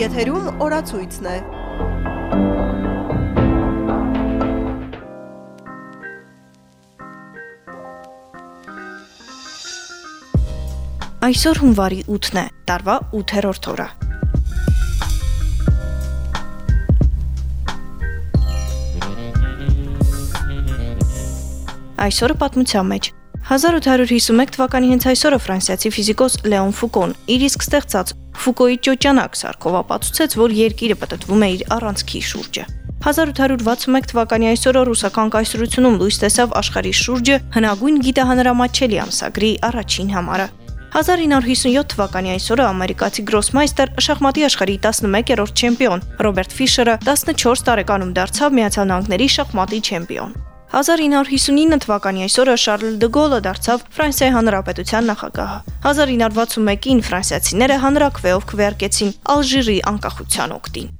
Եթերում օրացույցն է։ Այսօր հունվարի 8-ն է, տարվա 8-րդ օրը։ Այսօրը պատմության մեջ 1851 թվականի հենց այսօրը ֆրանսիացի ֆիզիկոս Լեոն Ֆուկոն իր իսկ ստեղծած Ֆուկոյի ճոճանակ սարքով ապացուցեց, որ երկիրը պատտվում է իր առանցքի շուրջը։ 1861 թվականի այսօրը ռուսական կայսրությունում լույս տեսավ աշխարհի շուրջը հնագույն գիտահանրամատչելի ամսագրի առաջին համարը։ 1957 թվականի այսօրը ամերիկացի գրոսմայստեր շախմատի աշխարհի 11-րդ չեմպիոն Ռոբերտ Ֆիշերը 14 տարեկանում դարձավ Միացյալ Նահանգների շախմատի չեմպիոն։ 1959 թվականի այսօրը Շարլ դը Գոլը դարձավ Ֆրանսիայի Հանրապետության նախագահը։ 1961-ին ֆրանսիացիները հանրակրվեով քվեարկեցին Ալժիրի անկախության օկտին։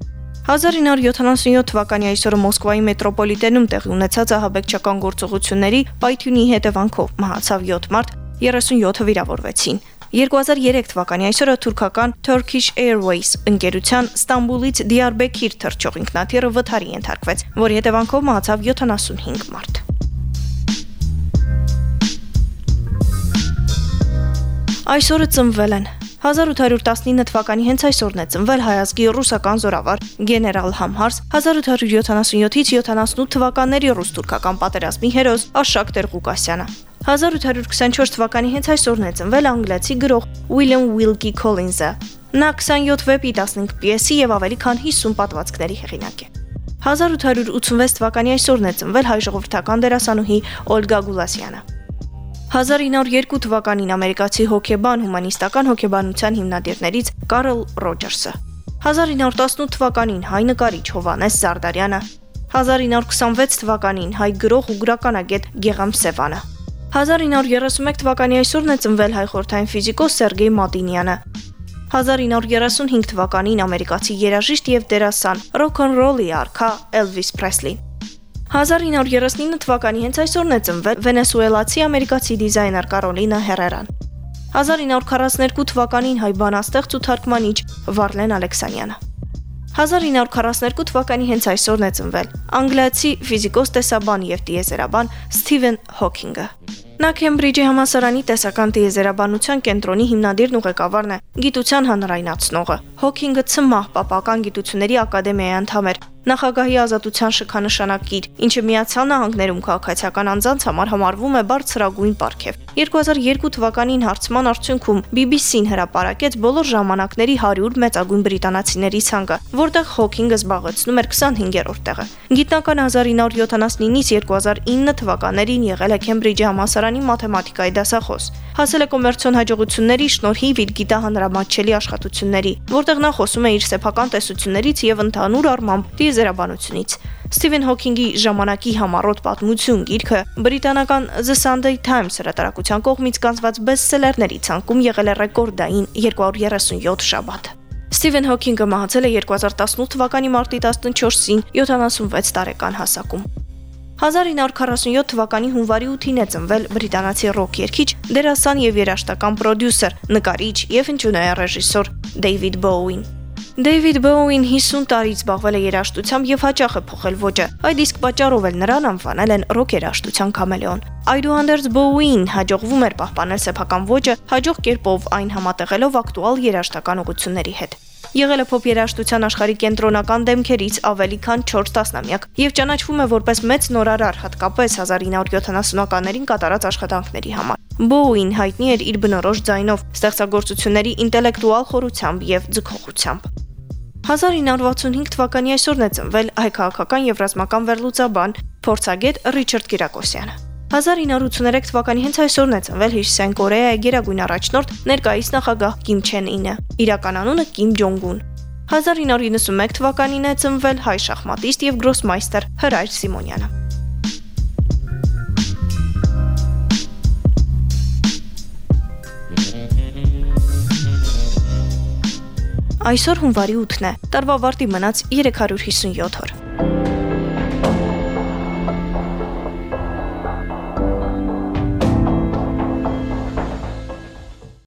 1977 թվականի այսօրը Մոսկվայի մետրոպոլիտենում տեղի ունեցած ահաբեկչական գործողությունների պայթյունի հետևանքով մահացավ 7 մարդ, 37-ը վիրավորվեցին։ 2003 թվականի այսօրը թուրքական Turkish Airways ընկերության Ստամբուլից Դիարբեքիր թռչող ինքնաթիռը վթարի ենթարկվեց, որի հետևանքով մահացավ 75 մարդ։ Այսօրը ծնվել են 1819 թվականի հենց այսօրն է ծնվել հայազգի ռուսական զորավար գեներալ Համհարս 1877-ից 78 թվականների ռուս-թուրքական պատերազմի հերոս Աշակ Տեր-Ղուկասյանը 1824 թվականի հենց այսօրն է ծնվել անգլիացի գրող Ուիլյամ Ուիլկի Քոլինզը։ Նա 27 վեպի 15 պիեսի եւ ավելի քան 50 պատմվածքների հեղինակ է։ 1886 թվականի այսօրն է ծնվել հայ ժողովրդական դերասանուհի Օլգա Գուլասյանը։ 1902 թվականին ամերիկացի հոկեբան հումանիստական հոկեբանության հիմնադիրներից Կարլ Ռոջերսը։ 1918 թվականին հայ նկարիչ Հովանես Զարդարյանը 1926 թվականին հայ գրող ու գրականագետ Գեգամ Սևանը 1931 թվականի այսօրն է ծնվել հայ խորթային ֆիզիկոս Սերգեյ Մադինյանը։ 1935 թվականին ամերիկացի երաժիշտ եւ դերասան ռոք-ն-ռոլի արքա Էլվիս Պրեսլի։ 1939 թվականի հենց այսօրն է ծնվել վենեսուելացի ամերիկացի դիզայներ Կարոլինա Հերերան։ 1942 թվականին հայ բանաստեղծ ու թարգմանիչ Վարլեն Ալեքսանյանը։ 1942 թվականի հենց այսօրն է ծնվել անգլիացի ֆիզիկոս տեսաբան եւ տիեզերաբան Սթիվեն Հոքինգը։ Նա Քեմբրիջի համասարանի տեսական տիեզերաբանության կենտրոնի հիմնադիրն ու ղեկավարն է, գիտության հանրայնացնողը։ Հոքինգը ցմահ Պապական գիտությունների ակադեմիայի անդամ էր, Նախագահի ազատության շքանշանակիր, ինչը Միացյալ Նահանգներում քաղաքացիական անձանց համար համարվում է բարձրագույն պարգև։ 2002 թվականին հարցման արդյունքում BBC-ն հրապարակեց բոլոր ժամանակների 100 մեծագույն բրիտանացիների ցանկը, որտեղ Հոքինգը զբաղեցնում էր 25-րդ տեղը։ Գիտնական 1979-ից 2009 թվականներին եղել է Քեմբրիջի համասարանի մաթեմատիկայի դասախոս։ Հասել է կոմերցիոն հաջողությունների շնորհիվ իր գիտահանրամատչելի աշխատությունների, որտեղ նա խոսում է իր սեփական տեսություններից եւ ընդհանուր առմամբ տիեզերաբանությունից։ Սթիվեն Հոքինգի ժամանակի համառոտ պատմություն գիրքը բրիտանական The Sunday Times հրատարակության կողմից կանցված բեսթսելերների ցանկում եղել է ռեկորդային 237 շաբաթ։ Սթիվեն Հոքինգը մահացել է 2018 թվականի մարտի 14-ին 76 տարեկան հասակում։ 1947 թվականի հունվարի 8-ին է ծնվել բրիտանացի ռոք երգիչ, դերասան եւ երաժշտական պրոդյուսեր, նկարիչ եւ հնչյունային ռեժիսոր Դեյվիդ Բոուին։ Դեյվիդ Բոուին 50 տարի զբաղվել է երաժշտությամբ եւ հաճախ է փոխել ոճը։ Այդ իսկ պատճառով էլ նրան անվանել են ռոք երաժշտության կամելեոն։ Այդուհանդերձ Բոուին հաջողվում էր պահպանել սեփական ոճը, հաջող կերպով այն համատեղելով ակտուալ երաժշտական ուղությունների հետ։ Եղել է փոփ երաժշտության աշխարհի կենտրոնական դեմքերից ավելի քան 4 տասնամյակ եւ ճանաչվում է որպես մեծ նորարար, հատկապես 1970-ականներին կատարած աշխատանքների համար։ Բոուին հայտնի էր իր բնորոշ ձայնով, ստեղծագործությունների ինտելեկտուալ խորությամբ եւ ձգողությամբ։ 1965 թվականի այսօրն է ծնվել հայ քաղաքական եւ ռազմական վերլուծաբան, փորձագետ Ռիչարդ Կիրակոսյանը։ 1983 թվականի հենց այսօրն է ծնվել Հյուսիսային Կորեայի գերագույն առաջնորդ ներկայիս նախագահ Կիմ Չեն Ինը։ Իրական անունը Կիմ Ջոնգուն։ 1991 թվականին է ծնվել հայ շախմատիստ եւ գրոսմայստեր Հրայր Սիմոնյանը։ Այսօր հունվարի 8-ն է։ Տարվա վարտի մնաց 357 օր։